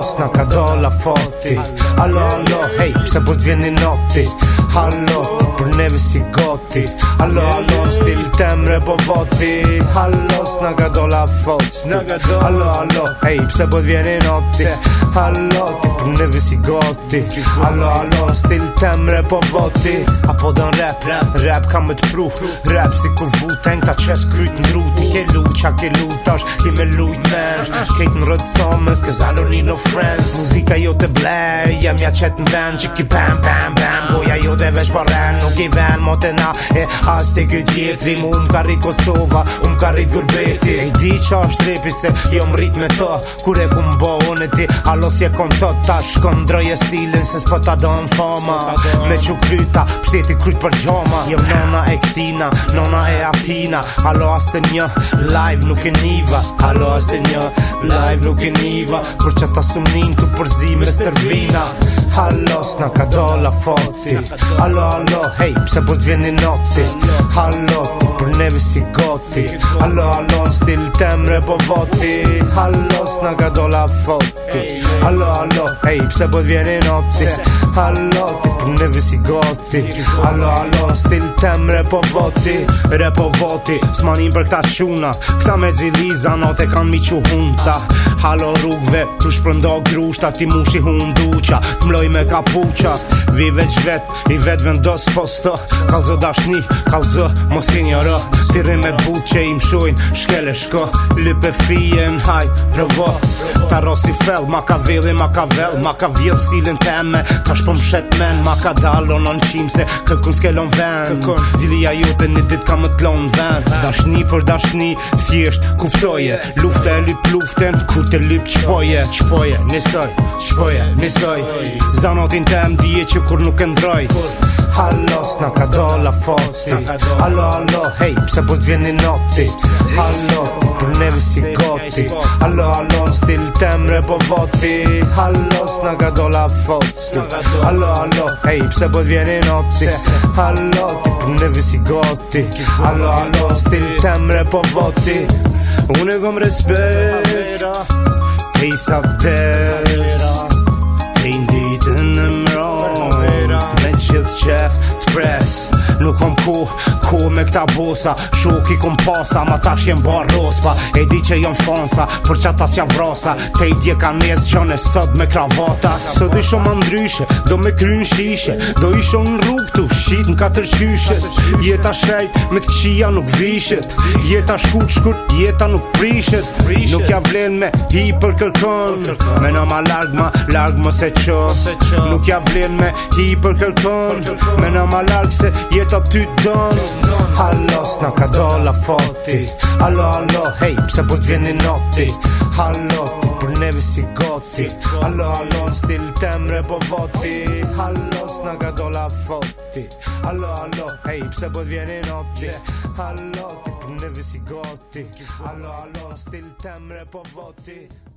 to snacka dola foti Alo, alo, hej, psa po dwie noti Halo, prneve si goti Alo, alo, stil temre bovoti Halo s'na do la fot S'na do Allo, allo, hej, pse po t'vjeri në opti Allo, ti për në goti Allo, allo, stil temre po A Apo dën rap, rap ka më t'pru Rap si ku vuten, ta qes kryt në rrut Ti ke lu, qa ke lu, tash, ti me lujt mersh Kejt në rrët somë, friends Muzika jo të blej, jem ja qet në band Qik i bam, bam, bam, boja jo dhe veç barren Nuk i ven, motena, e as ti këtë gjetri Mu më ka repi E di qa është repi se jo më rrit me to Kur e ku mba unë e ti si je kom të ta shkon Ndroj e stilin se s'po ta do në fama Me që kryta, pështeti kryt për gjoma Jem jo nona e këtina, nona e atina Alo asë një live nuk e niva Alo asë një live nuk e niva Kur që ta sumnin të përzime së tërvina Halo, s'na ka do la foti Halo, halo, hej, pëse bët t'vjeni noti Halo, ti për nevi si goti Halo, halo lost il tembre po votti Allos na gadola fotti Allo allo, ehi hey, pse po viene notti Allo ti pune visigotti Allo allo, Repo voti, repo voti Smanim për këta shuna Këta me ziliza, no te kanë miqu hunta Halo rrugve, të shpërndo grushta Ti mushi hunduqa, të mloj me kapuqa Vi veç vet, i vet vendos posto Kalzo dashni, kalzo mos i një Tire me buqe i mshojn shkele shko Lype fije në hajt, provo ta rosi fell Ma ka vedhe, ma ka vell Ma ka vjell stilin teme Ta shpom shet men Ma ka dalon on qim Se këkun s'kelon ven a jote një dit ka më t'lon ven Dashni për dashni Thjesht kuptoje Lufte e lip luften Ku te lip qpoje Qpoje, nisoj Qpoje, nisoj Zanotin tem dije që kur nuk e ndroj Hallo, s'na ka do la fosti Halo, halo, hej Pse po t'vjeni noti Hallo, hallo dissigotti Allo allo stil temre povoti Allo snaga dola fotti Allo allo ehi pse podviene notti Allo ti typ pune visigotti Allo allo stil temre povoti Une kom respekt Peace out there Nuk kom ku, ku me këta bosa Shuk i kom pasa, ma tash jem bar rospa E di që jem fonsa, për që atas jem vrosa Te i dje ka njes që në sot me kravata Së i shumë andryshe, do me kryn shishe Do shumë në rrug tu, shit në katër qyshet Jeta shejt, me të këshia nuk vishet Jeta shkut shkut, jeta nuk prishet Nuk ja vlen me hi për kërkon Me në ma larg ma, larg më se qo Nuk ja vlen me hi për kërkon Me në ma larg se att du don Hallå, snacka Dala Fati Hallå, hallå, hej, psa på Gveninati Hallå, på Nevisi Goti Hallå, hallå, still tämre på Vati Hallå, snacka Dala Fati Hallå, hallå, hej, psa på Gveninati Hallå, på Nevisi Goti Hallå, hallå, still tämre på Vati